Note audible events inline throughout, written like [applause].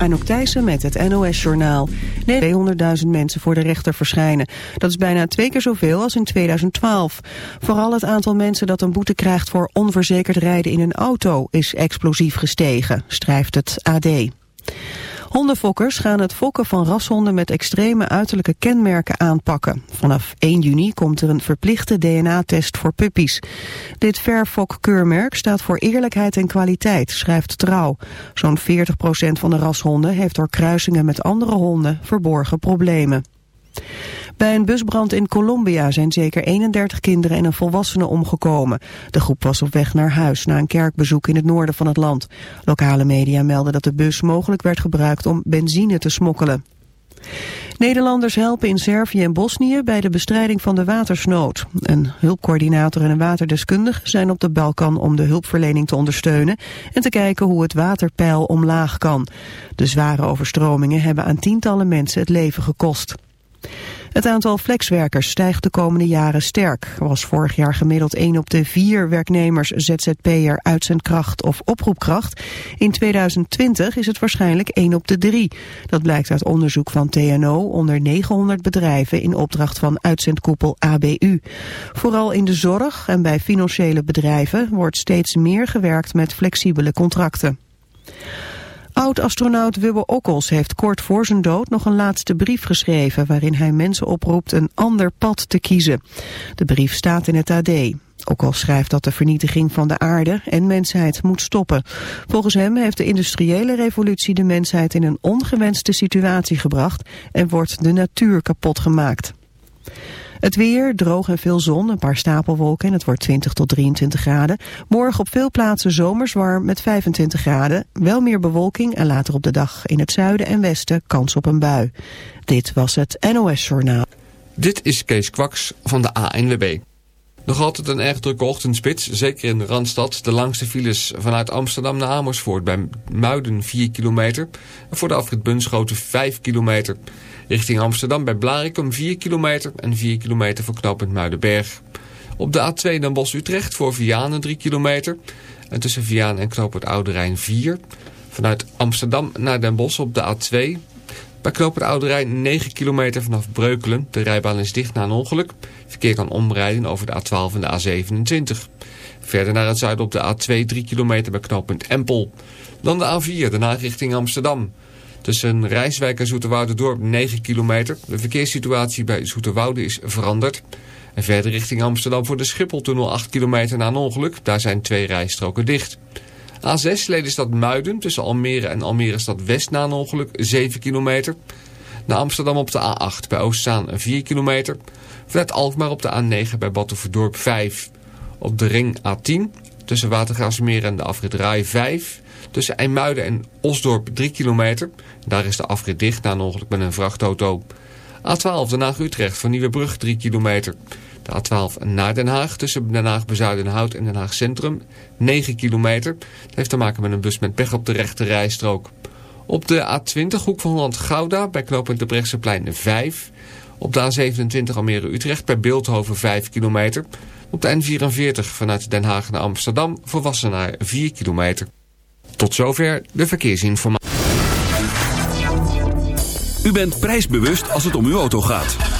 Anouk Thijssen met het NOS-journaal. 200.000 mensen voor de rechter verschijnen. Dat is bijna twee keer zoveel als in 2012. Vooral het aantal mensen dat een boete krijgt voor onverzekerd rijden in een auto is explosief gestegen, schrijft het AD. Hondenfokkers gaan het fokken van rashonden met extreme uiterlijke kenmerken aanpakken. Vanaf 1 juni komt er een verplichte DNA-test voor puppies. Dit Fairfok-keurmerk staat voor eerlijkheid en kwaliteit, schrijft Trouw. Zo'n 40% van de rashonden heeft door kruisingen met andere honden verborgen problemen. Bij een busbrand in Colombia zijn zeker 31 kinderen en een volwassene omgekomen. De groep was op weg naar huis na een kerkbezoek in het noorden van het land. Lokale media melden dat de bus mogelijk werd gebruikt om benzine te smokkelen. Nederlanders helpen in Servië en Bosnië bij de bestrijding van de watersnood. Een hulpcoördinator en een waterdeskundige zijn op de Balkan om de hulpverlening te ondersteunen en te kijken hoe het waterpeil omlaag kan. De zware overstromingen hebben aan tientallen mensen het leven gekost. Het aantal flexwerkers stijgt de komende jaren sterk. Er was vorig jaar gemiddeld 1 op de 4 werknemers ZZP'er uitzendkracht of oproepkracht. In 2020 is het waarschijnlijk 1 op de 3. Dat blijkt uit onderzoek van TNO onder 900 bedrijven in opdracht van uitzendkoepel ABU. Vooral in de zorg en bij financiële bedrijven wordt steeds meer gewerkt met flexibele contracten. Oud-astronaut Wubbe Okkels heeft kort voor zijn dood nog een laatste brief geschreven... waarin hij mensen oproept een ander pad te kiezen. De brief staat in het AD. Okkels schrijft dat de vernietiging van de aarde en mensheid moet stoppen. Volgens hem heeft de industriële revolutie de mensheid in een ongewenste situatie gebracht... en wordt de natuur kapot gemaakt. Het weer, droog en veel zon, een paar stapelwolken en het wordt 20 tot 23 graden. Morgen op veel plaatsen zomers warm met 25 graden. Wel meer bewolking en later op de dag in het zuiden en westen kans op een bui. Dit was het NOS Journaal. Dit is Kees Kwaks van de ANWB. Nog altijd een erg drukke ochtendspits, zeker in de Randstad. De langste files vanuit Amsterdam naar Amersfoort bij Muiden 4 kilometer. En voor de afrit Bunschoten 5 kilometer. Richting Amsterdam bij Blarikum 4 kilometer en 4 kilometer voor knooppunt Muidenberg. Op de A2 dan Bosch-Utrecht voor Vianen 3 kilometer. En tussen Vianen en knooppunt Oude Rijn 4. Vanuit Amsterdam naar Den Bosch op de A2. Bij knooppunt Oude Rijn 9 kilometer vanaf Breukelen. De rijbaan is dicht na een ongeluk. Verkeer kan omrijden over de A12 en de A27. Verder naar het zuiden op de A2 3 kilometer bij knooppunt Empel. Dan de A4, daarna richting Amsterdam. Tussen Rijswijk en Zoeterwoude-dorp 9 kilometer. De verkeerssituatie bij Zoeterwoude is veranderd. En verder richting Amsterdam voor de Schipholtunnel 8 kilometer na een ongeluk. Daar zijn twee rijstroken dicht. A6 Ledenstad Muiden tussen Almere en Almere Stad West na ongeluk 7 kilometer. Naar Amsterdam op de A8 bij Oostzaan 4 kilometer. Vanuit Alkmaar op de A9 bij Battenverdorp 5. Op de ring A10 tussen Watergraafsmeer en de afrit Rai 5. Tussen IJmuiden en Osdorp 3 kilometer. Daar is de afrit dicht na ongeluk met een vrachtauto. A12 Den Haag-Utrecht van Nieuwebrug 3 kilometer. De A12 naar Den Haag tussen Den Haag Bezuidenhout en Den Haag Centrum 9 kilometer. Dat heeft te maken met een bus met pech op de rechte rijstrook. Op de A20 Hoek van Holland-Gouda bij knooppunt de Brechtseplein 5. Op de A27 Almere-Utrecht bij Beeldhoven 5 kilometer. Op de N44 vanuit Den Haag naar Amsterdam voor Wassenaar 4 kilometer. Tot zover de verkeersinformatie. U bent prijsbewust als het om uw auto gaat.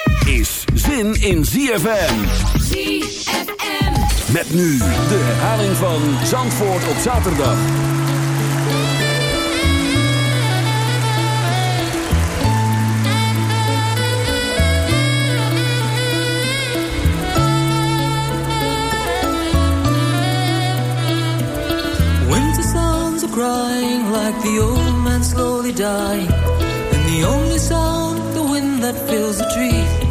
is zin in ZFM. ZFM. Met nu de herhaling van Zandvoort op zaterdag. Winter sounds are crying like the old man slowly dying. And the only sound, the wind that fills the trees.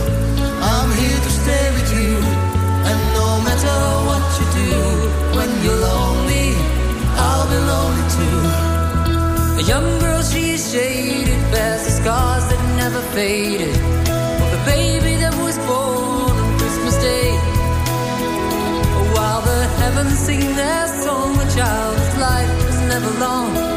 never faded. Of the baby that was born on Christmas Day. While the heavens sing their song, the child's life is never long.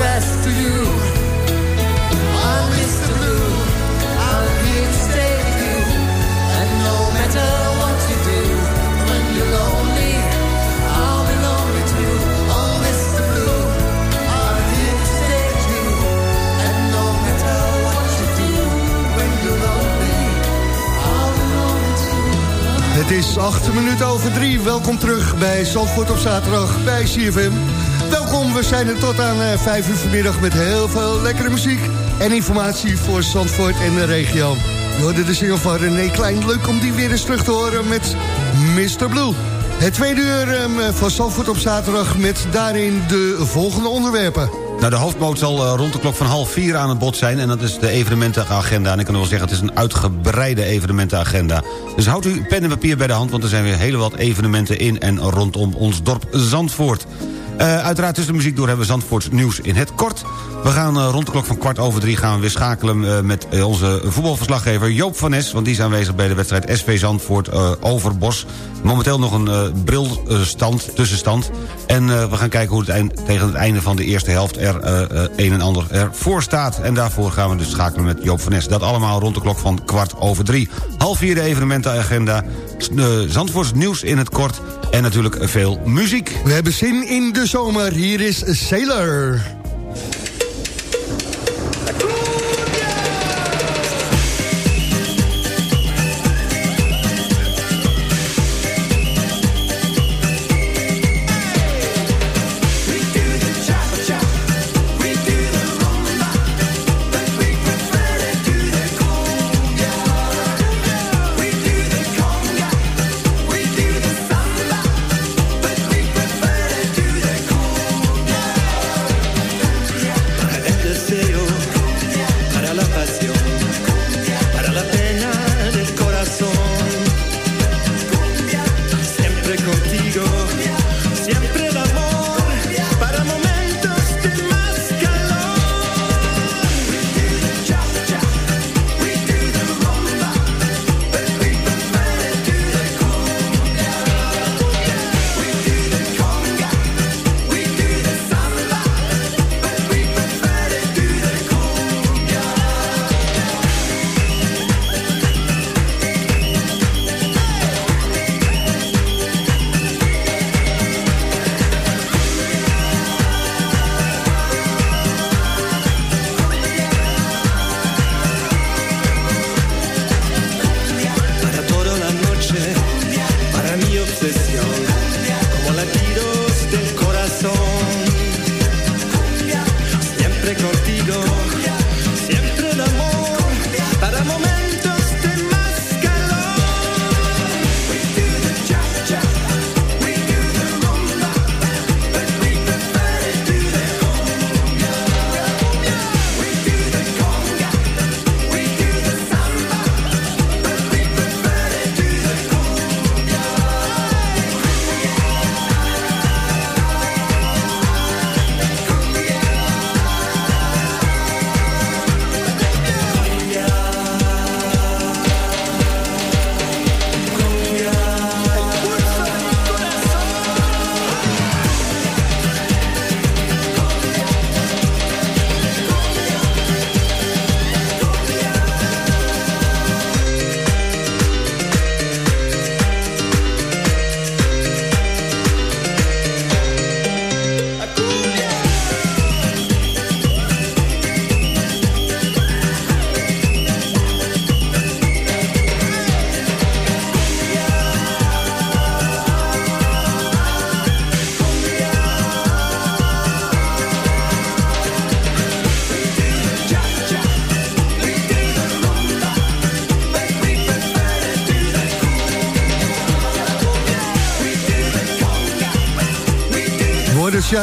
Addressed to you. Stay with you, no matter what you do, when you're lonely, I'll be lonely too. Oh, Mr. Blue, I'm here stay with you, and no matter what you do, when lonely. Het is acht minuten over drie. Welkom terug bij Zandvoort op zaterdag bij CFM. Welkom, we zijn er tot aan eh, vijf uur vanmiddag met heel veel lekkere muziek en informatie voor Zandvoort en de regio. We hoorden de single van René Klein. Leuk om die weer eens terug te horen met Mr. Blue. Het tweede uur ehm, van Zandvoort op zaterdag met daarin de volgende onderwerpen. Nou, de hoofdmoot zal eh, rond de klok van half vier aan het bod zijn... en dat is de evenementenagenda. En ik kan wel zeggen, het is een uitgebreide evenementenagenda. Dus houdt u pen en papier bij de hand... want er zijn weer hele wat evenementen in en rondom ons dorp Zandvoort. Uh, uiteraard tussen de muziek door hebben we Zandvoorts nieuws in het kort. We gaan uh, rond de klok van kwart over drie gaan we weer schakelen... Uh, met onze voetbalverslaggever Joop van Nes... want die is aanwezig bij de wedstrijd SV Zandvoort Overbos. Momenteel nog een brilstand, tussenstand. En we gaan kijken hoe het tegen het einde van de eerste helft... er een en ander ervoor staat. En daarvoor gaan we dus schakelen met Joop van Nes. Dat allemaal rond de klok van kwart over drie. Half vier de evenementenagenda. Zandvoorts nieuws in het kort... En natuurlijk veel muziek. We hebben zin in de zomer. Hier is Sailor.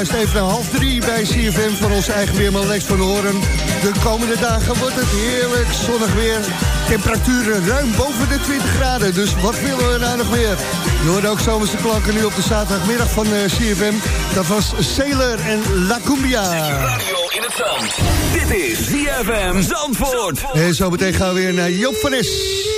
Juist even een half drie bij CFM van onze eigen weerman Lex van Horen. De komende dagen wordt het heerlijk zonnig weer. Temperaturen ruim boven de 20 graden, dus wat willen we nou nog meer? Je hoort ook zomerse klanken nu op de zaterdagmiddag van eh, CFM. Dat was Sailor en La Cumbia. in het zand. Dit is CFM Zandvoort. En zo meteen gaan we weer naar Joop van Es.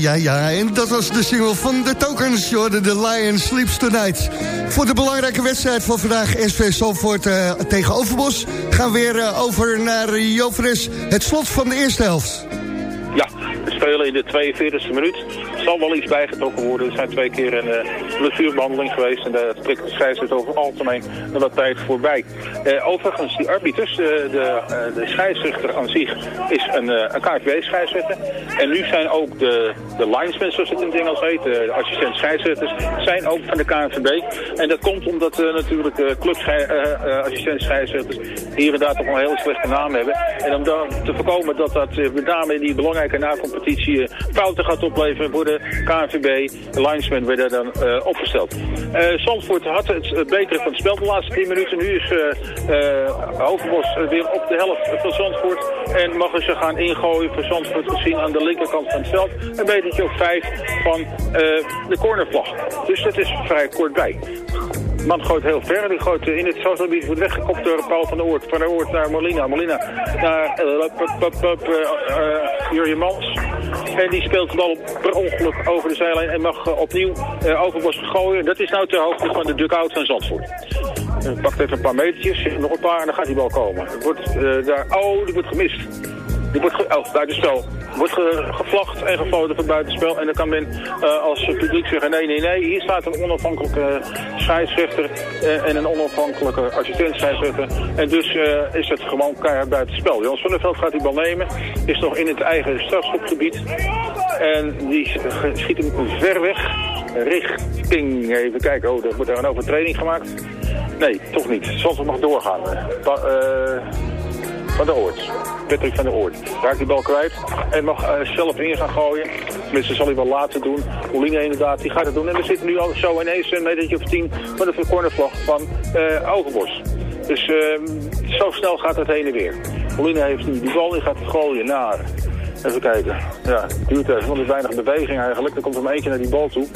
Ja, ja. En dat was de single van de Tokens, Jordan, The Lion Sleeps Tonight. Voor de belangrijke wedstrijd van vandaag, SV Salford uh, tegen Overbos... gaan we weer uh, over naar Joveres, het slot van de eerste helft. Ja, we spelen in de 42e minuut zal wel iets bijgetrokken worden. Er zijn twee keer een uh, blessurebehandeling geweest en daar trekt de scheidsrechter over algemeen nog wat tijd voorbij. Uh, overigens, die arbiters, uh, de, de scheidsrechter aan zich is een, een KVB-scheidsrechter. En nu zijn ook de, de linesmen, zoals het in het Engels heet, de assistent scheidsrechters, zijn ook van de KNVB. En dat komt omdat natuurlijk de clubassistent scheidsrechters hier en daar toch een hele slechte naam hebben. En om te voorkomen dat dat met name in die belangrijke na-competitie fouten gaat opleveren, worden KNVB, de linesman werden dan uh, opgesteld. Uh, Zandvoort had het betere van het spel de laatste 10 minuten. Nu is uh, Overbos weer op de helft van Zandvoort. En mogen ze gaan ingooien voor Zandvoort gezien aan de linkerkant van het veld. Een beetje op 5 van de cornervlag. Dus dat is vrij kort bij man gooit heel ver. Die gooit in het stadsgebied wordt weggekopt door Paul van der Oort. Van der Oort naar Molina. Molina naar uh, Jurje Mans. En die speelt de bal per ongeluk over de zijlijn en mag opnieuw overbos gooien. Dat is nou ter hoogte van de dugout van Zandvoort. Pakt even een paar metertjes, nog een paar en dan gaat die bal komen. Wordt, daar, oh, die wordt gemist. Die wordt oh, buitenspel wordt ge gevlacht en gefloten voor buitenspel. En dan kan men uh, als publiek zeggen, nee, nee, nee, hier staat een onafhankelijke scheidsrechter uh, en een onafhankelijke assistent scheidsrechter. En dus is het gewoon keihard buitenspel. Jans van der Veld gaat die bal nemen, is nog in het eigen strafschopgebied. En die schiet hem ver weg, richting, even kijken, oh, er wordt er een overtreding gemaakt. Nee, toch niet. Zal nog doorgaan. Van der Oort. Patrick van der Oort. Raakt die bal kwijt en mag uh, zelf in gaan gooien. Tenminste, zal hij wel laten doen. Oline inderdaad, die gaat het doen. En we zitten nu al zo ineens een metertje of tien van de cornervlag van uh, Overbos. Dus uh, zo snel gaat het heen en weer. Oline heeft nu die bal, die gaat gooien naar Even kijken. Ja, het duurt even, want er is weinig beweging eigenlijk. Dan komt er eentje naar die bal toe.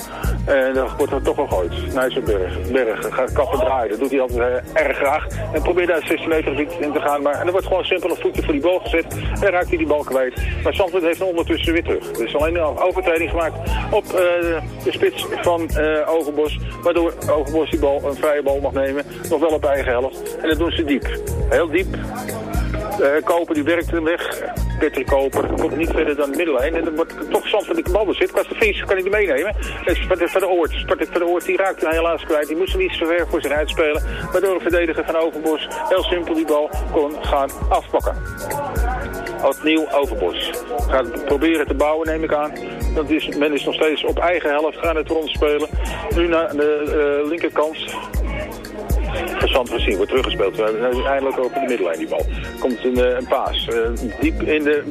En dan wordt er toch wel gooid. Nijsselberg. Berg. Gaat kappen draaien. Dat doet hij altijd uh, erg graag. En probeert daar 16 meter in te gaan. Maar, en er wordt gewoon simpel een voetje voor die bal gezet. En raakt hij die bal kwijt. Maar Zandvoort heeft hem ondertussen weer terug. Er is alleen een overtreding gemaakt op uh, de spits van uh, Overbos. Waardoor Overbos die bal een vrije bal mag nemen. Nog wel op eigen helft. En dat doen ze diep. Heel diep. Uh, Koper die werkt hem weg. Patrick Koper komt niet verder dan de middellijn. En dan wordt toch zand van de bal zit. Qua de kan hij niet meenemen. Dus van de Oort. Van de Oort die raakt hij helaas kwijt. Die moest hem iets ver voor zich uitspelen. Waardoor een verdediger van Overbos heel simpel die bal kon gaan afpakken. Opnieuw Overbos. Gaat proberen te bouwen neem ik aan. Dat is, men is nog steeds op eigen helft gaan het rondspelen. Nu naar de uh, linkerkant van gezien wordt teruggespeeld. We hebben eindelijk over de middenlijn die bal. Komt een, eh, een paas. Uh, diep in de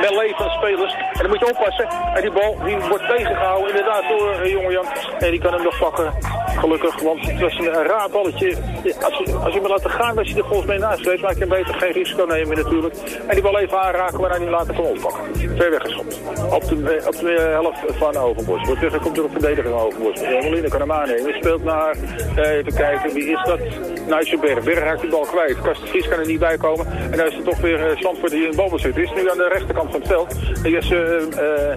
melee van spelers. En dan moet je oppassen. En die bal die wordt tegengehouden inderdaad door uh, jonge Jan. En die kan hem nog pakken. Gelukkig, want het was een, raar balletje. Als je, als je me laat gaan, als je er volgens mij naast weet, maak je beter geen risico nemen natuurlijk. En die bal even aanraken, maar dan niet laten kan oppakken. Ver weggeschopt. Op de, op de helft van Overbos. Wordt teruggekomen door een verdediger van Overbos. Molina kan hem aannemen. Speelt naar, even kijken, wie is dat? Nijsselberg. Berg raakt die bal kwijt. Karsten Vries kan er niet bij komen. En dan is er toch weer uh, Zandvoort die in de zit. is nu aan de rechterkant van het veld. Jesse, uh,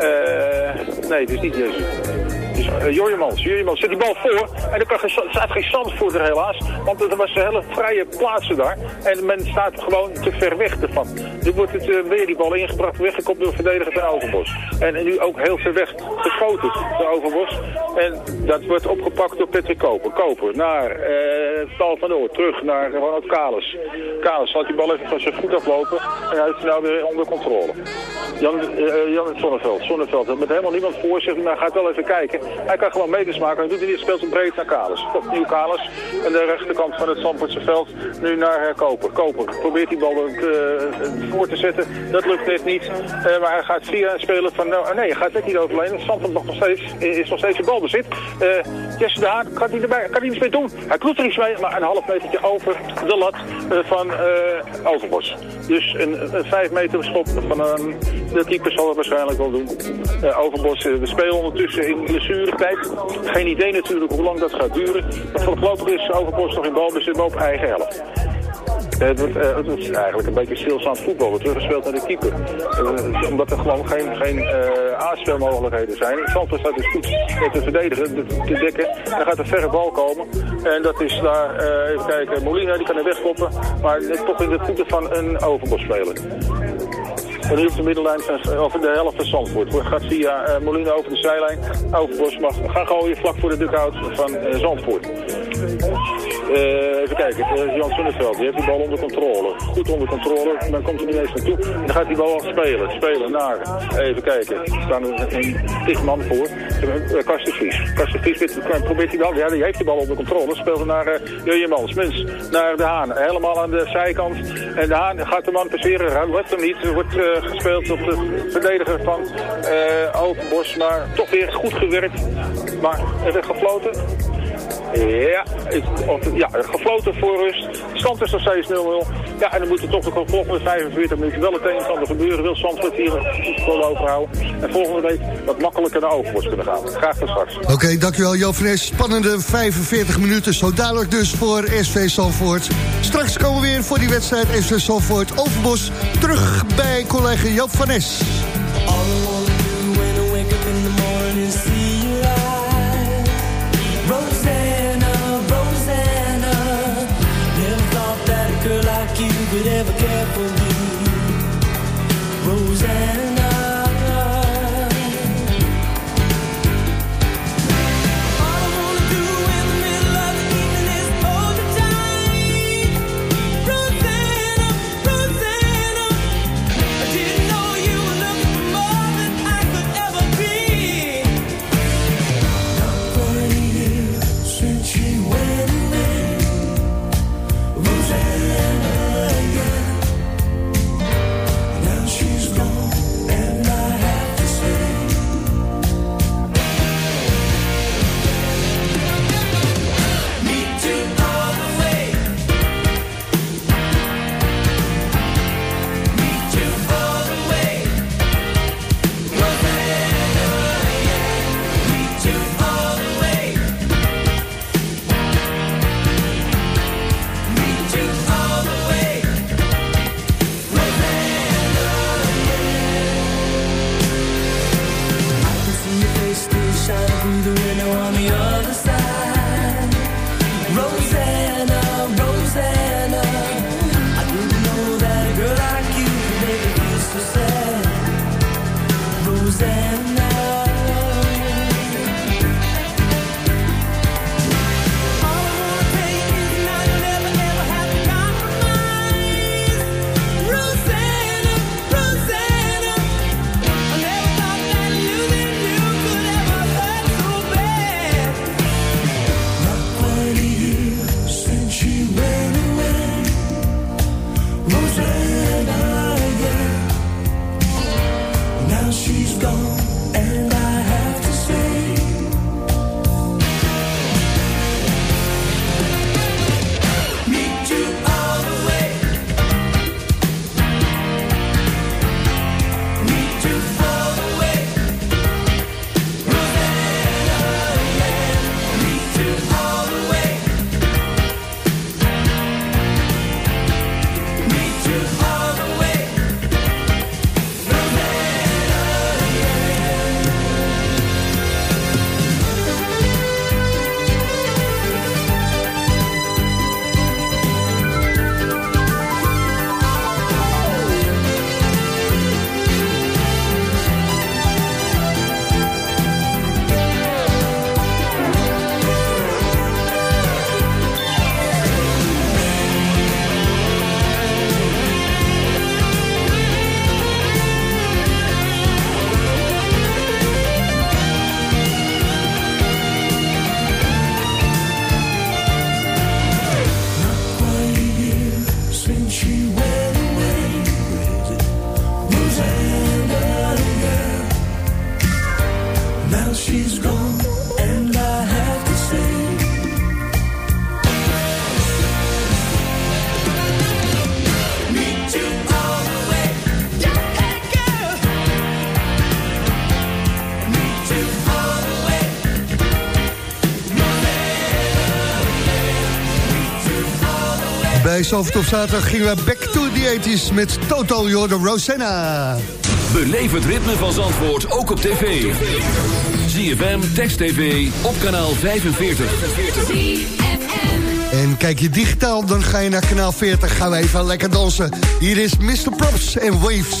uh, nee, het is niet Jesse. Uh, Jorjemans, Jorjemans zet die bal voor. En er, kan geen, staat geen Zandvoorter helaas. Want er was een hele vrije plaatsen daar. En men staat gewoon te ver weg ervan. Nu wordt het weer die bal ingebracht, weggekopt door de verdediger van Overbos. En, en, nu ook heel ver weg geschoten door Overbos. En dat wordt opgepakt door Patrick Koper. Koper naar uh, Paul van Oort. Terug naar Ronald Kalis. Kalis laat die bal even van zijn voet aflopen. En hij het nou weer onder controle. Jan, uh, Jan Zonneveld. Zonneveld. Met helemaal niemand voor zich. Maar gaat wel even kijken. Hij kan gewoon meters maken. Hij doet hij niet. Speelt hem breed naar Kalis. Opnieuw Kalis. En de rechterkant van het Zandvoortse veld. Nu naar uh, Koper. Koper probeert die bal voor te zetten. Dat lukt net niet. maar hij gaat via een speler van... Nou, nee, hij gaat net niet overleen. Zandvoort nog steeds, is nog steeds in balbezit. Jesse de Haan kan hij erbij. Kan hij mee doen. Hij klopt er iets mee, maar een half metertje over de lat uh, van uh, Overbos. Dus een, een vijf meter schop van een, de keeper zal het waarschijnlijk wel doen. Uh, Overbos, we spelen ondertussen in blessuretijd. Geen idee natuurlijk hoe lang dat gaat duren. Maar voorlopig is Overbos nog in balbezit op eigen helft. Het, wordt, eh, het is eigenlijk een beetje stilstaand voetbal. wordt teruggespeeld naar de keeper. Eh, omdat er gewoon geen, geen aanspelmogelijkheden zijn. Zandvoort staat dus goed te verdedigen, te, dekken. Dan gaat een verre bal komen. En dat is daar, even kijken, Molina die kan er wegkoppen. Maar toch in de voeten van een overbos speler. En nu op de middellijn, over de helft van Zandvoort. Gaat via uh, Molina over de zijlijn. Overbos mag gaan gooien vlak voor de dugout van uh, Zandvoort. Uh, even kijken, uh, Jan Sonneveld, die heeft die bal onder controle. Goed onder controle, dan komt hij niet eens naartoe. En dan gaat die bal al spelen, naar, even kijken, er staan een tig man voor. Uh, Karsten Vries. Karsten Vries probeert die bal, ja, die heeft die bal onder controle. Speelt naar uh, Jurje Mans, Mens, naar De Haan. Helemaal aan de zijkant. En De Haan gaat de man passeren, hij wordt hem niet. Er wordt gespeeld op de verdediger van Overbos, maar toch weer goed gewerkt. Maar er werd gefloten. Ja, ja, gefloten voor rust. Stand is nog steeds 0-0. Ja, en dan moet er toch de volgende 45 minuten wel het een en ander gebeuren. Wil Zandvoort hier voetbal overhouden. En volgende week wat makkelijker naar Overbos kunnen gaan. Graag tot straks. Oké, okay, dankjewel Jo Fres. Spannende 45 minuten. Zo dadelijk dus voor SV Zandvoort. Straks komen we weer voor die wedstrijd SV Zandvoort Overbos. Terug bij collega Joop van Nes. Could ever care for me, Roseanne. stand Zalvert op zaterdag gingen we back to the 80s met Toto Jordan Rosanna. Beleef het ritme van Zandvoort ook op tv. ZFM, Text TV, op kanaal 45. En kijk je digitaal, dan ga je naar kanaal 40. Gaan we even lekker dansen. Hier is Mr. Props en Waves.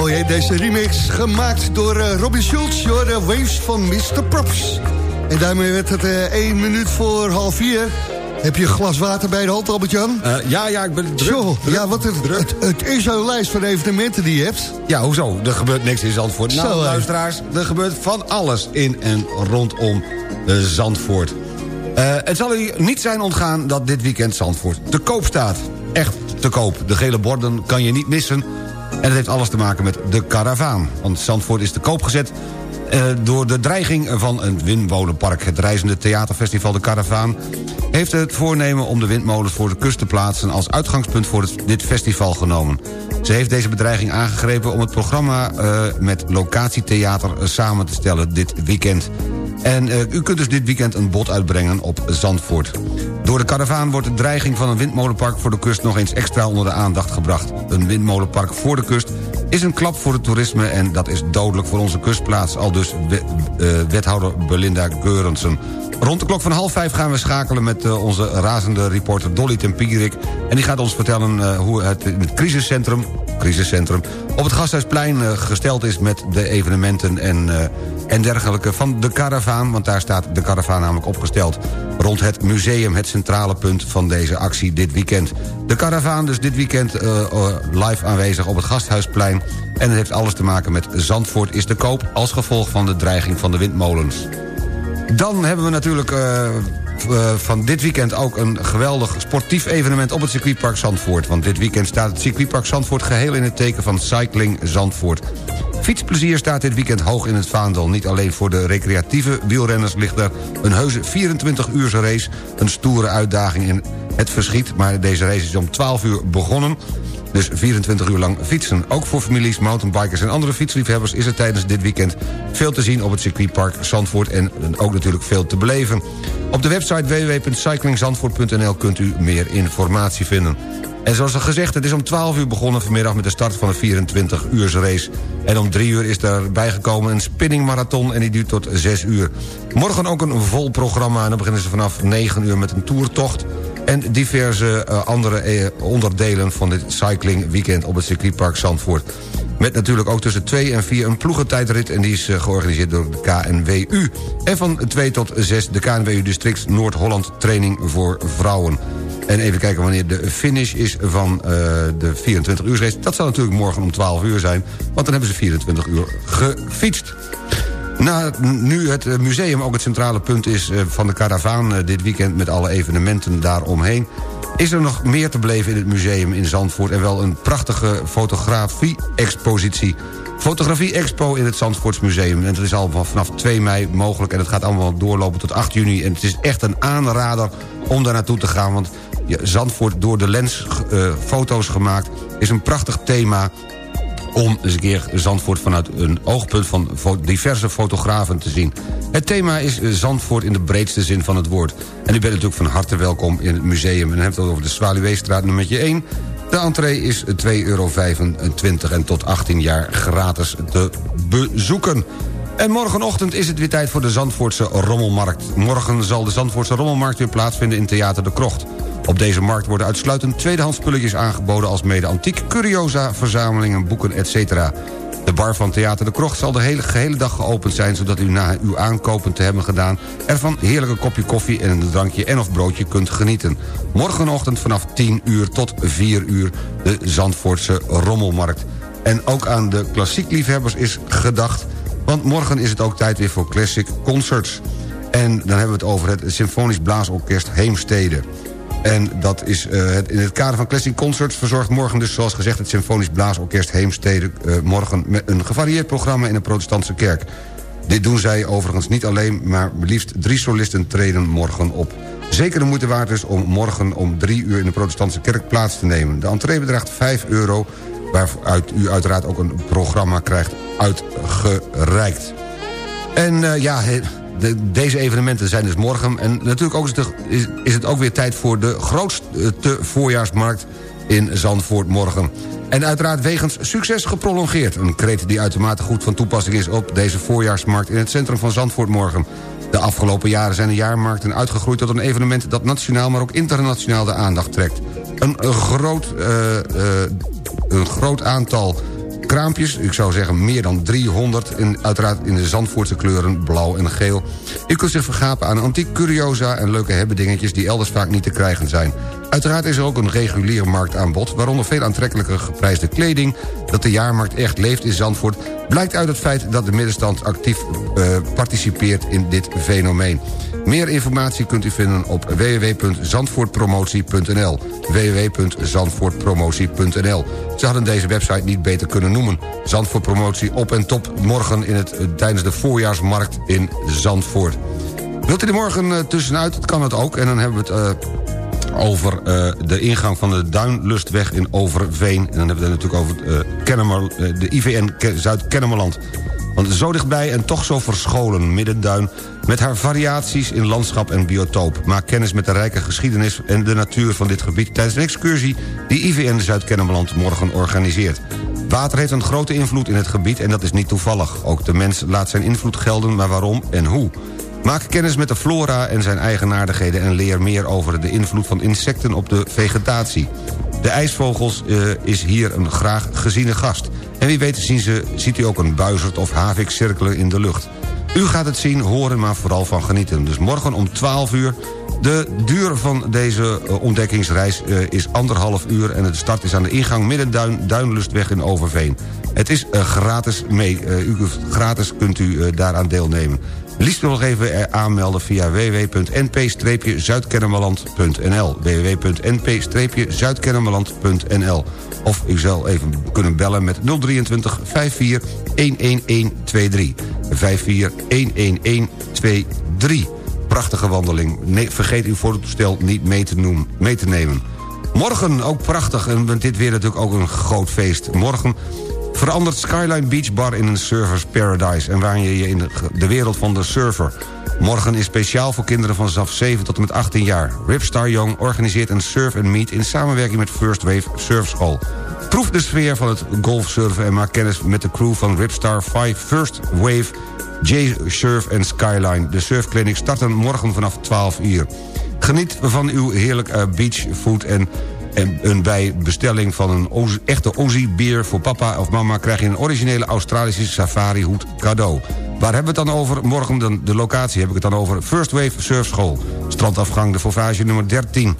Mooi hè, deze remix gemaakt door eh, Robin Schulz, door de Waves van Mr. Props. En daarmee werd het 1 minuut voor half 4. Heb je een glas water bij de hand, Albert-Jan? Eh, ja, ja, ik ben druk. Zo, druk, ja, wat het, het, het is een lijst van evenementen die je hebt. Ja, hoezo? Er gebeurt niks in Zandvoort. Nou, luisteraars, er gebeurt van alles in en rondom Zandvoort. Het zal u niet zijn ontgaan dat dit weekend Zandvoort te koop staat. Echt te koop. De gele borden kan je niet missen. En het heeft alles te maken met de karavaan. Want Zandvoort is te koop gezet eh, door de dreiging van een windmolenpark. Het reizende theaterfestival De Karavaan heeft het voornemen om de windmolens voor de kust te plaatsen... als uitgangspunt voor dit festival genomen. Ze heeft deze bedreiging aangegrepen om het programma eh, met locatietheater eh, samen te stellen dit weekend. En eh, u kunt dus dit weekend een bod uitbrengen op Zandvoort. Door de karavaan wordt de dreiging van een windmolenpark voor de kust... nog eens extra onder de aandacht gebracht. Een windmolenpark voor de kust is een klap voor het toerisme... en dat is dodelijk voor onze kustplaats, al dus eh, wethouder Belinda Geurensen. Rond de klok van half vijf gaan we schakelen met eh, onze razende reporter Dolly Tempierik... en die gaat ons vertellen hoe het in het crisiscentrum, crisiscentrum op het Gasthuisplein eh, gesteld is... met de evenementen en, eh, en dergelijke van de karavaan... want daar staat de karavaan namelijk opgesteld... rond het museum, het centrale punt van deze actie dit weekend. De karavaan dus dit weekend eh, live aanwezig op het Gasthuisplein... en het heeft alles te maken met Zandvoort is te koop... als gevolg van de dreiging van de windmolens. Dan hebben we natuurlijk van dit weekend ook een geweldig sportief evenement op het circuitpark Zandvoort. Want dit weekend staat het circuitpark Zandvoort geheel in het teken van Cycling Zandvoort. Fietsplezier staat dit weekend hoog in het vaandel. Niet alleen voor de recreatieve wielrenners ligt er een heuse 24-uurse race... een stoere uitdaging in het verschiet, maar deze race is om 12 uur begonnen... Dus 24 uur lang fietsen. Ook voor families, mountainbikers en andere fietsliefhebbers... is er tijdens dit weekend veel te zien op het circuitpark Zandvoort... en ook natuurlijk veel te beleven. Op de website www.cyclingzandvoort.nl kunt u meer informatie vinden. En zoals al gezegd, het is om 12 uur begonnen vanmiddag... met de start van de 24-uurs race. En om 3 uur is erbij gekomen een spinningmarathon... en die duurt tot 6 uur. Morgen ook een vol programma... en dan beginnen ze vanaf 9 uur met een toertocht en diverse uh, andere eh, onderdelen van dit cycling weekend op het circuitpark Zandvoort. Met natuurlijk ook tussen 2 en 4 een ploegentijdrit... en die is uh, georganiseerd door de KNWU. En van 2 tot 6 de KNWU District Noord-Holland Training voor Vrouwen. En even kijken wanneer de finish is van de 24 uur race. Dat zal natuurlijk morgen om 12 uur zijn, want dan hebben ze 24 uur gefietst. Na nu het eh, museum ook het centrale punt is eh, van de karavaan eh, dit weekend... met alle evenementen daaromheen... is er nog meer te beleven in het museum in Zandvoort... en wel een prachtige fotografie-expositie. Fotografie-expo in het Zandvoortsmuseum. En dat is al vanaf 2 mei mogelijk... en het gaat allemaal doorlopen tot 8 juni. En het is echt een aanrader om daar naartoe te gaan... want Zandvoort door de lens foto's gemaakt is een prachtig thema om eens een keer Zandvoort vanuit een oogpunt van diverse fotografen te zien. Het thema is eh, Zandvoort in de breedste zin van het woord. En u bent natuurlijk van harte welkom in het museum. En dan hebt het over de Zwaluweestraat nummer 1. De entree is 2,25 euro en tot 18 jaar gratis te bezoeken. En morgenochtend is het weer tijd voor de Zandvoortse Rommelmarkt. Morgen zal de Zandvoortse Rommelmarkt weer plaatsvinden in Theater de Krocht. Op deze markt worden uitsluitend tweedehands spulletjes aangeboden... als mede antiek, curiosa, verzamelingen, boeken, etc. De bar van Theater de Krocht zal de hele, gehele dag geopend zijn... zodat u na uw aankopen te hebben gedaan... ervan heerlijke kopje koffie en een drankje en of broodje kunt genieten. Morgenochtend vanaf 10 uur tot 4 uur de Zandvoortse Rommelmarkt. En ook aan de klassiek liefhebbers is gedacht... want morgen is het ook tijd weer voor Classic Concerts. En dan hebben we het over het Symfonisch Blaasorkest Heemstede. En dat is uh, in het kader van Classic Concerts verzorgt morgen dus zoals gezegd... het Symfonisch Blaasorkest Heemstede uh, morgen met een gevarieerd programma in de protestantse kerk. Dit doen zij overigens niet alleen, maar liefst drie solisten treden morgen op. Zeker de moeite waard is om morgen om drie uur in de protestantse kerk plaats te nemen. De entree bedraagt 5 euro, waaruit u uiteraard ook een programma krijgt uitgereikt. En uh, ja, de, deze evenementen zijn dus morgen. En natuurlijk ook is, is het ook weer tijd voor de grootste voorjaarsmarkt in Zandvoort morgen. En uiteraard wegens succes geprolongeerd. Een kreet die uitermate goed van toepassing is op deze voorjaarsmarkt... in het centrum van Zandvoort morgen. De afgelopen jaren zijn de jaarmarkten uitgegroeid tot een evenement... dat nationaal, maar ook internationaal de aandacht trekt. Een, groot, uh, uh, een groot aantal kraampjes. Ik zou zeggen meer dan 300. En uiteraard in de Zandvoortse kleuren blauw en geel. U kunt zich vergapen aan antiek curiosa en leuke hebbedingetjes... die elders vaak niet te krijgen zijn. Uiteraard is er ook een regulier marktaanbod... waaronder veel aantrekkelijke geprijsde kleding... dat de jaarmarkt echt leeft in Zandvoort... blijkt uit het feit dat de middenstand actief uh, participeert in dit fenomeen. Meer informatie kunt u vinden op www.zandvoortpromotie.nl www.zandvoortpromotie.nl Ze hadden deze website niet beter kunnen noemen. Zandvoortpromotie op en top morgen in het, tijdens de voorjaarsmarkt in Zandvoort. Wilt u er morgen uh, tussenuit? Dat kan het ook. En dan hebben we het... Uh, over de ingang van de Duinlustweg in Overveen. En dan hebben we het natuurlijk over Kennemer, de IVN Zuid-Kennemerland. Want zo dichtbij en toch zo verscholen Middenduin... met haar variaties in landschap en biotoop. Maak kennis met de rijke geschiedenis en de natuur van dit gebied... tijdens een excursie die IVN Zuid-Kennemerland morgen organiseert. Water heeft een grote invloed in het gebied en dat is niet toevallig. Ook de mens laat zijn invloed gelden, maar waarom en hoe? Maak kennis met de flora en zijn eigenaardigheden... en leer meer over de invloed van insecten op de vegetatie. De ijsvogels uh, is hier een graag geziene gast. En wie weet zien ze, ziet u ook een buizerd of havik cirkelen in de lucht. U gaat het zien, horen, maar vooral van genieten. Dus morgen om 12 uur. De duur van deze uh, ontdekkingsreis uh, is anderhalf uur... en de start is aan de ingang Middenduin, Duinlustweg in Overveen. Het is gratis mee. u, gratis kunt u daaraan deelnemen. Liefst nog even eh, aanmelden via www.np-zuidkennemerland.nl www.np-zuidkennemerland.nl Of u zal even kunnen bellen met 023 54 11123 54 11123 Prachtige wandeling. Vergeet uw fototoestel niet mee te, noemen, mee te nemen. Morgen ook prachtig, en dit weer natuurlijk ook een groot feest. Morgen verandert Skyline Beach Bar in een surfers paradise... en waarin je je in de wereld van de surfer. Morgen is speciaal voor kinderen van vanaf 7 tot en met 18 jaar. Ripstar Young organiseert een surf and meet... in samenwerking met First Wave Surfschool. Proef de sfeer van het golfsurfen en maak kennis met de crew van Ripstar 5 First Wave... J-Surf en Skyline. De surfclinic starten morgen vanaf 12 uur. Geniet van uw heerlijk uh, beachfood en en bij bestelling van een echte Aussie bier voor papa of mama... krijg je een originele Australische safari hoed cadeau. Waar hebben we het dan over? Morgen de, de locatie heb ik het dan over First Wave Surfschool. Strandafgang de Fauvage nummer 13.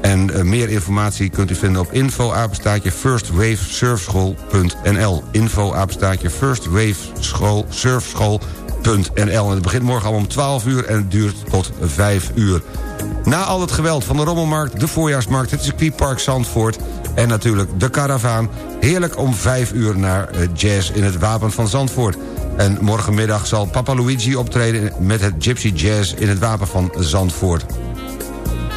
En uh, meer informatie kunt u vinden op info apenstaatje firstwavesurfschool.nl info apenstaatje firstwavesurfschool.nl En het begint morgen al om 12 uur en het duurt tot 5 uur. Na al het geweld van de Rommelmarkt, de Voorjaarsmarkt... het circuitpark Zandvoort en natuurlijk de Caravaan... heerlijk om vijf uur naar eh, jazz in het Wapen van Zandvoort. En morgenmiddag zal Papa Luigi optreden met het Gypsy Jazz... in het Wapen van Zandvoort.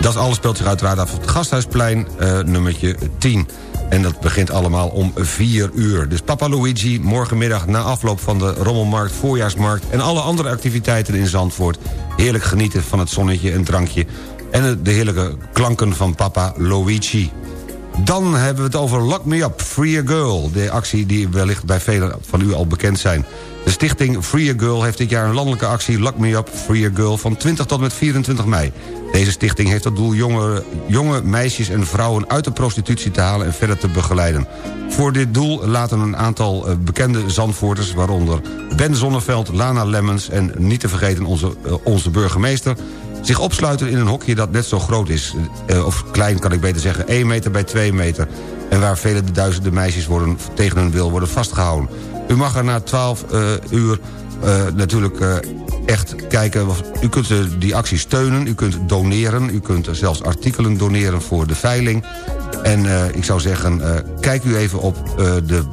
Dat alles speelt zich uiteraard af op het Gasthuisplein, uh, nummertje 10. En dat begint allemaal om 4 uur. Dus Papa Luigi morgenmiddag na afloop van de Rommelmarkt, Voorjaarsmarkt... en alle andere activiteiten in Zandvoort. Heerlijk genieten van het zonnetje en drankje... en de heerlijke klanken van Papa Luigi. Dan hebben we het over Lock Me Up, Free a Girl. De actie die wellicht bij velen van u al bekend zijn. De stichting Free a Girl heeft dit jaar een landelijke actie... Lock Me Up, Free a Girl van 20 tot met 24 mei. Deze stichting heeft het doel jonge, jonge meisjes en vrouwen uit de prostitutie te halen en verder te begeleiden. Voor dit doel laten een aantal eh, bekende Zandvoorters, waaronder Ben Zonneveld, Lana Lemmens en niet te vergeten onze, eh, onze burgemeester, zich opsluiten in een hokje dat net zo groot is. Eh, of klein kan ik beter zeggen, 1 meter bij 2 meter. En waar vele duizenden meisjes worden, tegen hun wil worden vastgehouden. U mag er na 12 uh, uur uh, natuurlijk uh, echt kijken... u kunt die actie steunen, u kunt doneren... u kunt zelfs artikelen doneren voor de veiling. En ik zou zeggen, kijk u even op de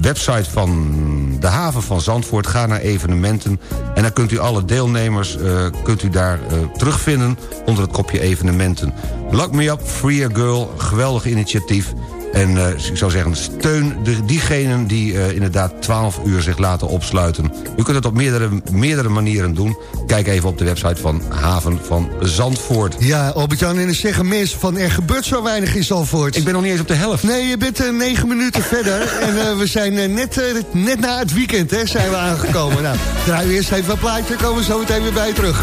website van de haven van Zandvoort. Ga naar evenementen en dan kunt u alle deelnemers kunt u daar terugvinden... onder het kopje evenementen. Lock Me Up, Free a Girl, geweldig initiatief... En uh, ik zou zeggen, steun de, diegenen die uh, inderdaad 12 uur zich laten opsluiten. U kunt het op meerdere, meerdere manieren doen. Kijk even op de website van Haven van Zandvoort. Ja, Albert-Jan, en zeggen mensen van er gebeurt zo weinig in Zandvoort. Ik ben nog niet eens op de helft. Nee, je bent uh, negen minuten [laughs] verder. En we zijn net, net na het weekend hè, zijn we aangekomen. nou, draai we eerst even een plaatje, komen we zo meteen weer bij je terug.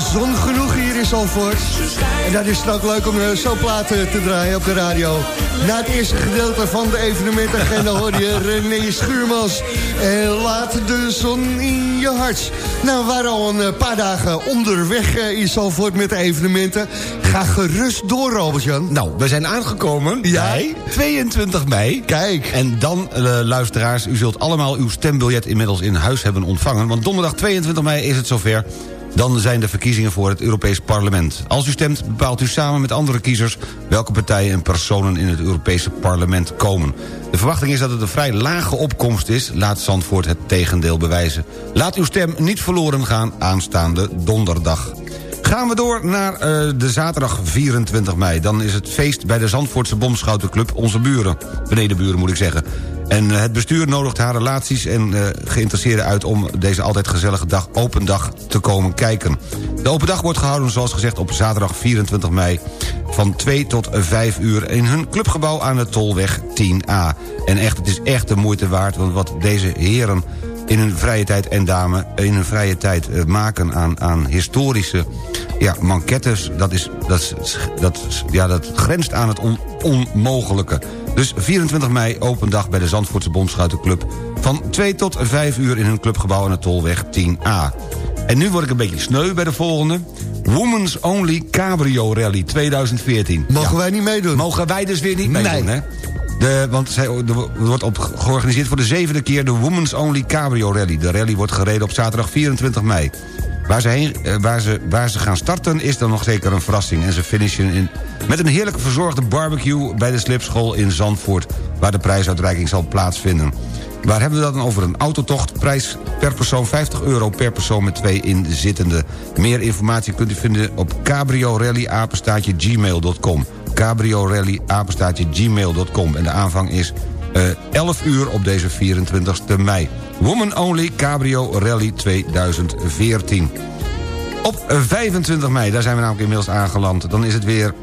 Zon genoeg hier in Zandvoort. En dat is het ook leuk om uh, zo platen te draaien op de radio. Na het eerste gedeelte van de evenementagenda hoor je René Schuurmans. En laat de zon in je hart. Nou, we waren al een eh, paar dagen onderweg in Zandvoort met de evenementen. Ga gerust door, Robert-Jan. Nou, we zijn aangekomen ja? bij 22 mei. Kijk. En dan, uh, luisteraars, u zult allemaal uw stembiljet inmiddels in huis hebben ontvangen. Want donderdag 22 mei is het zover. Dan zijn de verkiezingen voor het Europees Parlement. Als u stemt, bepaalt u samen met andere kiezers... welke partijen en personen in het Europese parlement komen. De verwachting is dat het een vrij lage opkomst is. Laat Zandvoort het tegendeel bewijzen. Laat uw stem niet verloren gaan aanstaande donderdag. Gaan we door naar uh, de zaterdag 24 mei. Dan is het feest bij de Zandvoortse Bomschoutenclub Onze Buren. Benedenburen moet ik zeggen. En uh, het bestuur nodigt haar relaties en uh, geïnteresseerden uit... om deze altijd gezellige dag, open dag, te komen kijken. De open dag wordt gehouden, zoals gezegd, op zaterdag 24 mei... van 2 tot 5 uur in hun clubgebouw aan de Tolweg 10A. En echt, het is echt de moeite waard, want wat deze heren in hun vrije tijd en dame in hun vrije tijd uh, maken aan, aan historische ja, manquettes. Dat, is, dat, is, dat, ja, dat grenst aan het on, onmogelijke. Dus 24 mei, open dag bij de Zandvoortse Bomschuitenclub... van 2 tot 5 uur in hun clubgebouw aan de Tolweg 10A. En nu word ik een beetje sneu bij de volgende. Women's Only Cabrio Rally 2014. Mogen ja. wij niet meedoen? Mogen wij dus weer niet meedoen, nee. hè? De, want zij, wordt op, georganiseerd voor de zevende keer de Women's Only Cabrio Rally. De rally wordt gereden op zaterdag 24 mei. Waar ze, heen, waar, ze, waar ze gaan starten is dan nog zeker een verrassing. En ze finishen in, met een heerlijk verzorgde barbecue... bij de slipschool in Zandvoort... waar de prijsuitreiking zal plaatsvinden. Waar hebben we dat dan over? Een autotocht, prijs per persoon 50 euro per persoon met twee inzittenden. Meer informatie kunt u vinden op cabriorallyapenstaatje.gmail.com cabriorallyapenstaatje.gmail.com En de aanvang is uh, 11 uur op deze 24 mei. Woman Only Cabrio Rally 2014. Op 25 mei, daar zijn we namelijk inmiddels aangeland... dan is het weer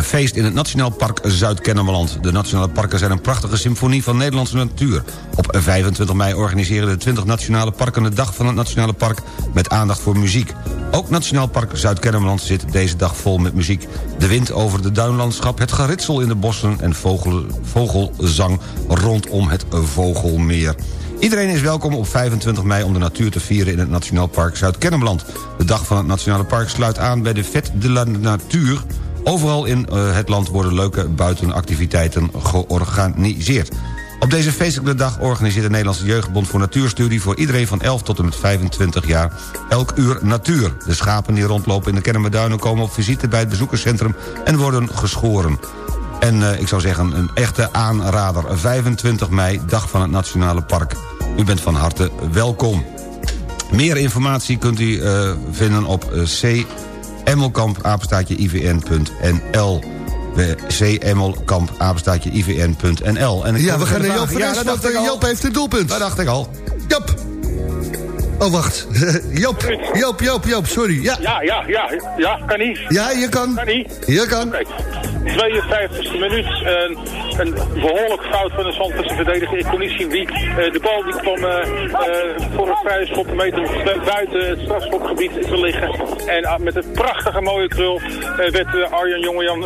feest in het Nationaal Park Zuid-Kennemerland. De Nationale Parken zijn een prachtige symfonie van Nederlandse natuur. Op 25 mei organiseren de 20 Nationale Parken... de Dag van het Nationale Park met aandacht voor muziek. Ook Nationaal Park Zuid-Kennemerland zit deze dag vol met muziek. De wind over de duinlandschap, het geritsel in de bossen... en vogel, vogelzang rondom het Vogelmeer. Iedereen is welkom op 25 mei om de natuur te vieren in het Nationaal Park Zuid-Kennemerland. De dag van het Nationale Park sluit aan bij de Fête de la Natuur... Overal in uh, het land worden leuke buitenactiviteiten georganiseerd. Op deze feestelijke dag organiseert de Nederlandse Jeugdbond voor Natuurstudie... voor iedereen van 11 tot en met 25 jaar elk uur natuur. De schapen die rondlopen in de Kennemerduinen komen op visite bij het bezoekerscentrum... en worden geschoren. En uh, ik zou zeggen, een echte aanrader. 25 mei, dag van het Nationale Park. U bent van harte welkom. Meer informatie kunt u uh, vinden op C Emmelkamp, apenstaatje ivn.nl Emmelkamp, apenstaatje ivn.nl Ja, we gaan naar Joop ja, dat dacht Joop heeft een doelpunt. Dat dacht ik al. Joop. Oh, wacht. [laughs] Joop, Joop, Joop, Joop, sorry. Ja, ja, ja, ja, ja kan niet. Ja, je kan. Kan niet. Je kan. Okay. 52e minuut. Een, een behoorlijk fout van de Zandvoortse verdediger. Ik kon niet zien wie. Uh, de bal die kwam uh, uh, voor een vrije schop een meter buiten het strafschopgebied te liggen. En met een prachtige mooie krul werd Arjen Jongejan,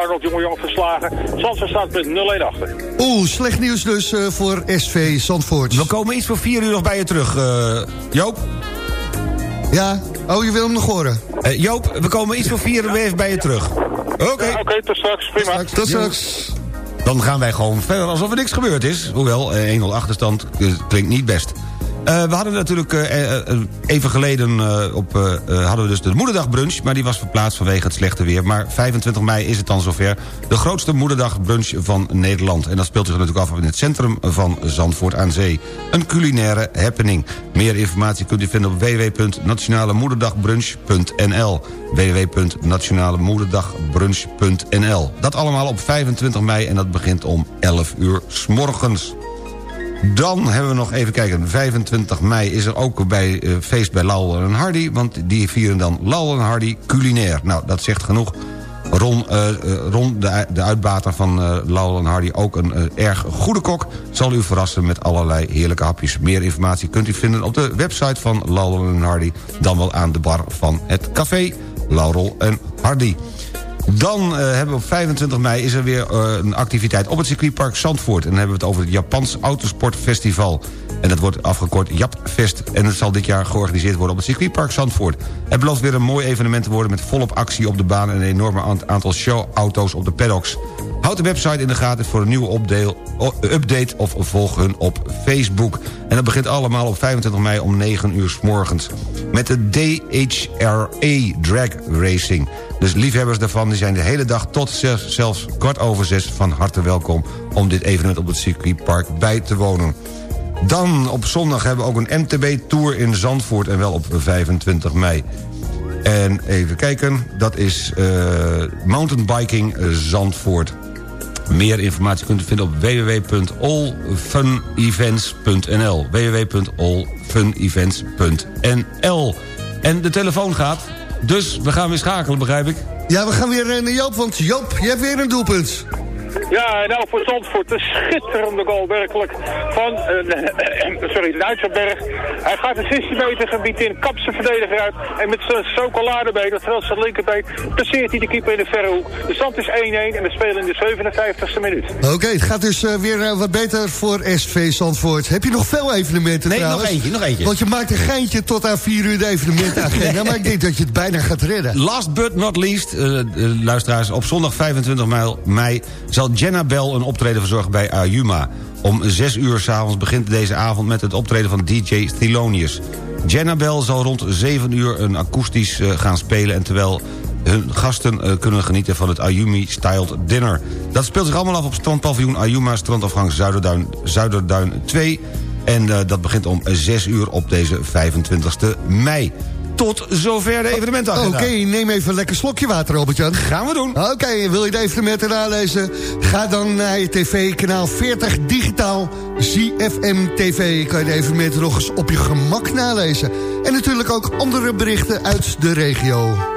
Arnold Jongejan verslagen. Zandvoort staat met 0-1 achter. Oeh, slecht nieuws dus voor SV Zandvoort. We komen iets voor vier uur nog bij je terug, Joop. Ja, oh, je wil hem nog horen. Uh, Joop, we komen iets voor vier uur even bij je terug. Oké. Okay. Ja, Oké, okay, tot straks. Prima. Tot straks. Dan gaan wij gewoon verder alsof er niks gebeurd is. Hoewel, 1-0 achterstand klinkt niet best. Uh, we hadden natuurlijk uh, uh, even geleden op, hadden we dus de moederdagbrunch... maar die was verplaatst vanwege het slechte weer. Maar 25 mei is het dan zover. De grootste moederdagbrunch van Nederland. En dat speelt zich natuurlijk af in het centrum van Zandvoort aan Zee. Een culinaire happening. Meer informatie kunt u vinden op www.nationalemoederdagbrunch.nl www.nationalemoederdagbrunch.nl Dat allemaal op 25 mei en dat begint om 11 uur s morgens. Dan hebben we nog even kijken. 25 mei is er ook bij uh, feest bij Lauwel en Hardy. Want die vieren dan Lauwel en Hardy culinair. Nou, dat zegt genoeg Ron, eh, eh, Ron de, de uitbater van uh, en Hardy, ook een eh, erg goede kok... zal u verrassen met allerlei heerlijke hapjes. Meer informatie kunt u vinden op de website van Laurel en Hardy... dan wel aan de bar van het café Laurel en Hardy. Dan eh, hebben we op 25 mei is er weer eh, een activiteit op het circuitpark Zandvoort. En dan hebben we het over het Japans Autosportfestival. En dat wordt afgekort Japfest. En het zal dit jaar georganiseerd worden op het circuitpark Zandvoort. Het belooft weer een mooi evenement te worden met volop actie op de baan... en een enorme aantal showauto's op de paddocks. Houd de website in de gaten voor een nieuwe update of volg hun op Facebook. En dat begint allemaal op 25 mei om 9 uur s morgens. Met de DHRA Drag Racing. Dus liefhebbers daarvan die zijn de hele dag tot zelfs, kwart over zes van harte welkom... om dit evenement op het circuitpark bij te wonen. Dan op zondag hebben we ook een MTB-tour in Zandvoort... en wel op 25 mei. En even kijken, dat is uh, mountainbiking Zandvoort. Meer informatie kunt u vinden op www.allfunevents.nl www.allfunevents.nl En de telefoon gaat, dus we gaan weer schakelen, begrijp ik? Ja, we gaan weer eh, naar Joop, want Joop, je hebt weer een doelpunt. Ja, nou voor Zandvoort, een schitterende goal werkelijk van, uh, [laughs] sorry, Duitserberg. Hij gaat een 16 meter gebied in, kapt zijn verdediger uit en met zijn chocoladebeen, dat terwijl zijn linkerbeen, passeert hij de keeper in de verre hoek. De stand is 1-1 en we spelen in de 57ste minuut. Oké, het gaat dus uh, weer uh, wat beter voor SV Zandvoort. Heb je nog veel evenementen Nee, trouwens? nog eentje, nog eentje. Want je maakt een geintje tot aan 4 uur de evenementenagenda, [laughs] maar ik denk dat je het bijna gaat redden. Last but not least, uh, luisteraars, op zondag 25 mei, mei zal Jenna Bell een optreden verzorgen bij Ayuma. Om 6 uur s'avonds begint deze avond met het optreden van DJ Thelonious. Jenna Bell zal rond 7 uur een akoestisch uh, gaan spelen... en terwijl hun gasten uh, kunnen genieten van het Ayumi-styled dinner. Dat speelt zich allemaal af op strandpaviljoen Ayuma... strandafgang Zuiderduin, Zuiderduin 2... En uh, dat begint om 6 uur op deze 25e mei tot zover de evenementenagenda. Oké, okay, neem even een lekker slokje water, Robert-Jan. Gaan we doen. Oké, okay, wil je de evenementen nalezen? Ga dan naar je tv, kanaal 40 digitaal, ZFM TV. Kan je de evenementen nog eens op je gemak nalezen. En natuurlijk ook andere berichten uit de regio.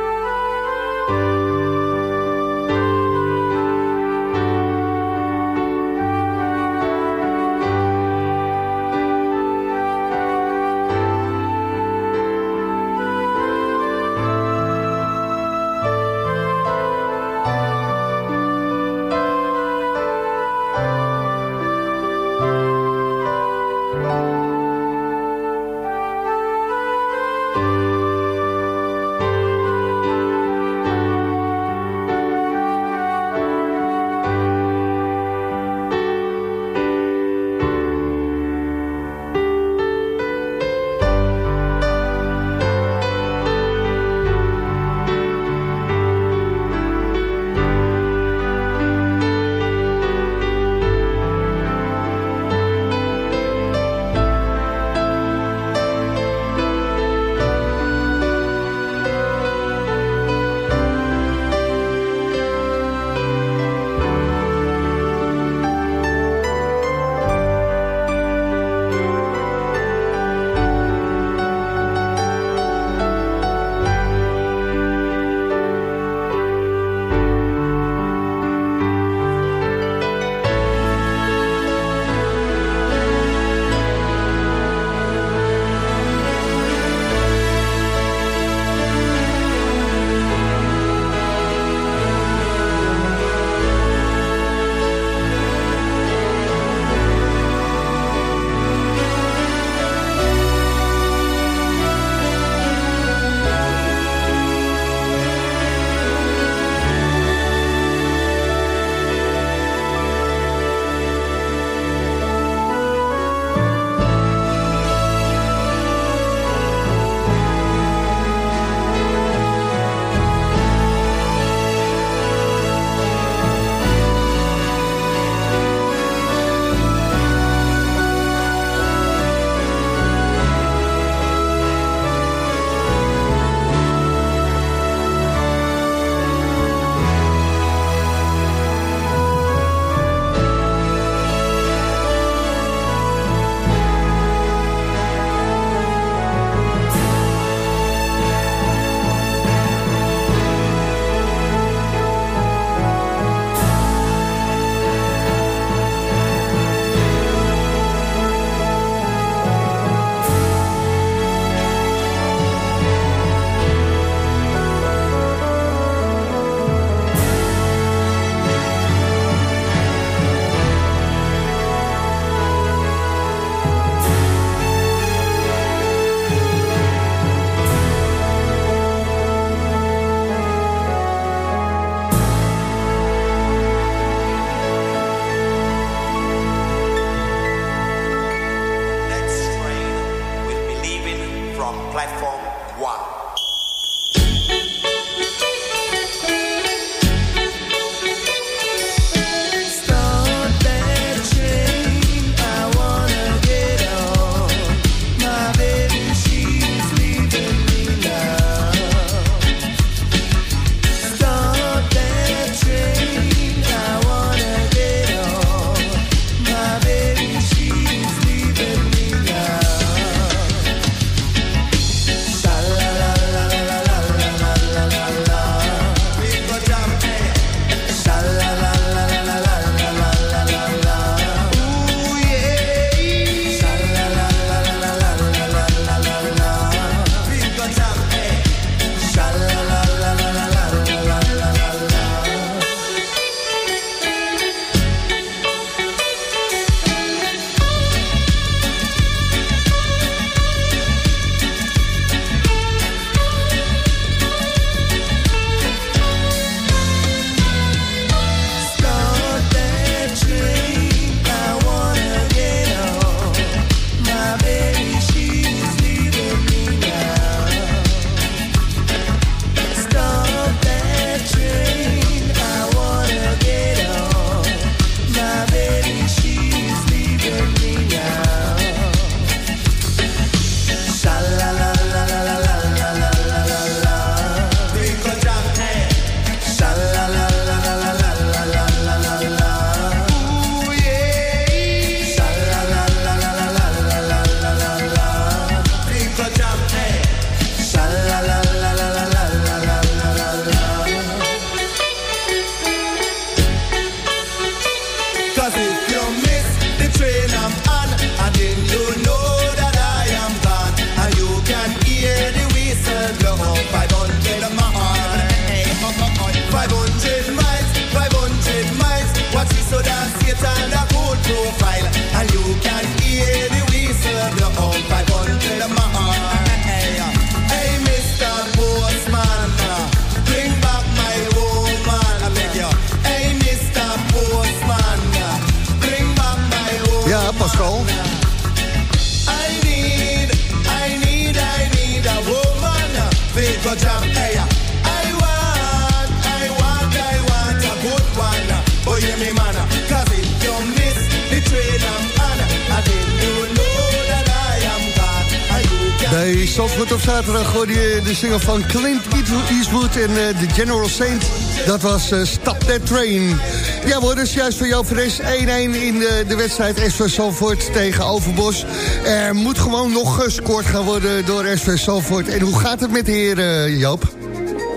Van Clint Eastwood en eh, The General Saint. Dat was eh, Stop That Train. Ja, we dus juist van Joop Fres 1-1 in de, de wedstrijd SV Zandvoort tegen Overbos. Er moet gewoon nog gescoord gaan worden door SV Zandvoort. En hoe gaat het met de heren, Joop?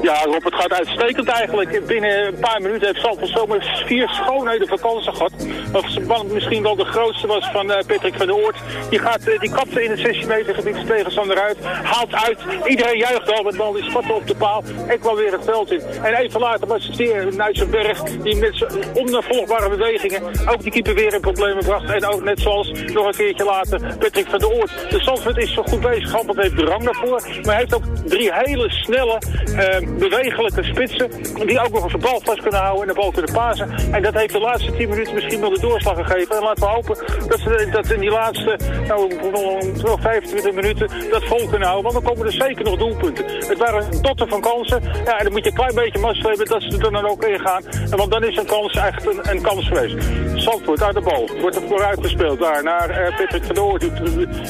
Ja, Rob, het gaat uitstekend eigenlijk. Binnen een paar minuten heeft Zandvoort zomaar vier schoonheden van kansen gehad. Wat misschien wel de grootste was van eh, Patrick van der Oort. Die, gaat, eh, die kapte in het 16 meter gebied de tegenstander uit. Haalt uit. Iedereen juicht al met bal. Die spatte op de paal. En kwam weer het veld in. En even later was het weer. Die met zijn onnavolgbare bewegingen ook die keeper weer in problemen bracht. En ook net zoals nog een keertje later Patrick van der Oort. De Zandvoort is zo goed bezig. Hampelt heeft drang daarvoor. Maar hij heeft ook drie hele snelle... eh, bewegelijke spitsen. Die ook nog eens de bal vast kunnen houden en de bal kunnen pasen. En dat heeft de laatste 10 minuten misschien wel de doorslag gegeven. En laten we hopen dat ze dat in die laatste nou, nog 25 minuten dat vol kunnen houden. Want dan komen er zeker nog doelpunten. Het waren dotten van kansen. Ja, en dan moet je een klein beetje massa hebben dat ze er dan ook in gaan. En want dan is een kans echt een, een kans geweest. Zandvoort uit de bal. Wordt er vooruit gespeeld daar naar uh, Patrick van Doort.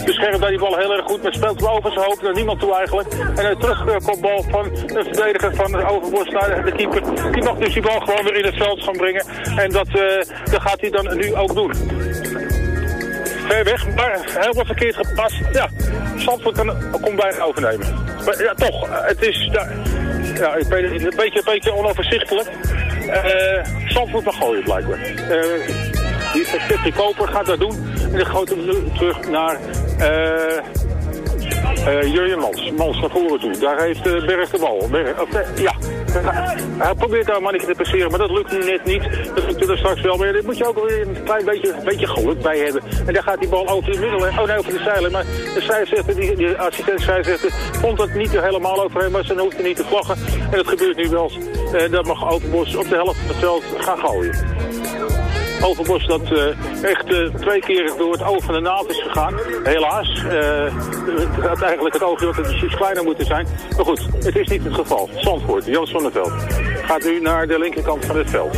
Beschermt daar die bal heel erg goed. Maar speelt hem over zijn hoofd naar niemand toe eigenlijk. En een terugkompbal van een verdediger van Overbos naar de keeper. Die mag dus die bal gewoon weer in het veld gaan brengen. En dat, uh, dat gaat hij dan nu ook doen. Ver weg, maar helemaal verkeerd gepast. Ja, Zandvoort kan, komt bijna overnemen. Maar ja, toch, het is... Ja, ja, ik het, een beetje, een beetje onoverzichtelijk. Uh, Zandvoort mag gooien blijkbaar. Uh, die Patrick Koper gaat dat doen. En dan gooit hem terug naar... Uh, uh, Jurjen Mans. Mans naar voren toe. Daar heeft uh, Berg de bal. Uh, ja. Hij probeert daar mannetje te passeren, maar dat lukt nu net niet. Dat lukt er straks wel. Maar dit moet je ook weer een klein beetje, beetje geluk bij hebben. En daar gaat die bal over de middel. Oh nee, over de zeilen. Maar de scheidsrechter, die, die assistent scheidsrechter, vond dat niet helemaal over hem. Maar ze hoefde niet te vlaggen. En dat gebeurt nu wel. Dat mag Overbos op de helft van het veld gaan gooien. Overbos dat uh, echt uh, twee keer door het oog van de naald is gegaan. Helaas. Uh, het had eigenlijk het oogje dat het iets kleiner moeten zijn. Maar goed, het is niet het geval. Zandvoort, Jans van Veld. Gaat nu naar de linkerkant van het veld.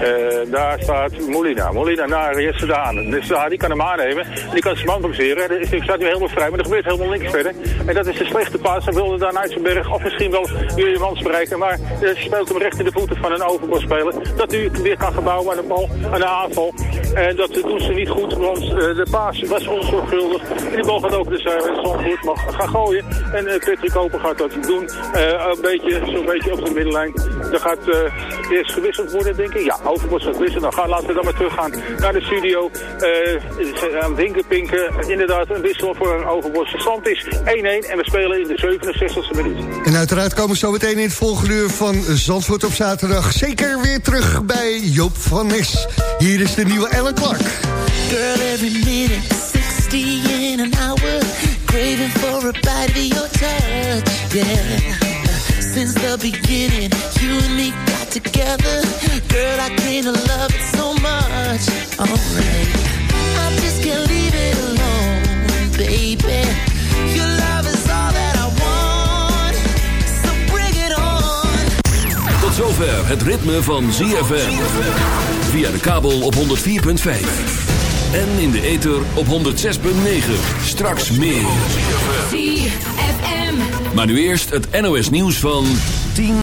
Uh, daar staat Molina. Molina naar Jesse. Jesse Daan die kan hem aannemen. Die kan zijn man boxeren. Die staat nu helemaal vrij. Maar er gebeurt helemaal links verder. En dat is een slechte paas. Dan wilde daar Nijtsenberg of misschien wel Jurjemans bereiken. Maar uh, speelt hem recht in de voeten van een overbosspeler. Dat nu weer kan gebouwen aan de bal, aan de aanval. En dat doen ze niet goed. Want uh, de paas was onzorgvuldig. En die bal gaat de zijde. En Zandvoort mag gaan gooien. En uh, Patrick Koper gaat dat doen. een beetje, zo'n beetje op de middenlijn. Dan gaat eerst gewisseld worden, denk ik. Ja, Overbos gaat wisselen. Dan gaan, laten we dan maar teruggaan naar de studio. Uh, aan Dinken Pinken. Inderdaad, een wissel voor een. De stand is 1-1 en we spelen in de 67e minuut. En uiteraard komen we zo meteen in het volgende uur van Zandvoort op zaterdag. Zeker weer terug bij Joop van Nes. Hier is de nieuwe Ellen Clark. Girl, every minute, 60 in an hour. Craving for a bite of your touch, yeah. Since the beginning, you and me got together. Girl, I came to love it so much. Alright, I just can't leave it alone, baby. Your love is all that I want. So bring it on. Tot zover het ritme van ZFM. Via de kabel op 104.5. En in de ether op 106.9. Straks meer. ZFM. Maar nu eerst het NOS nieuws van 10.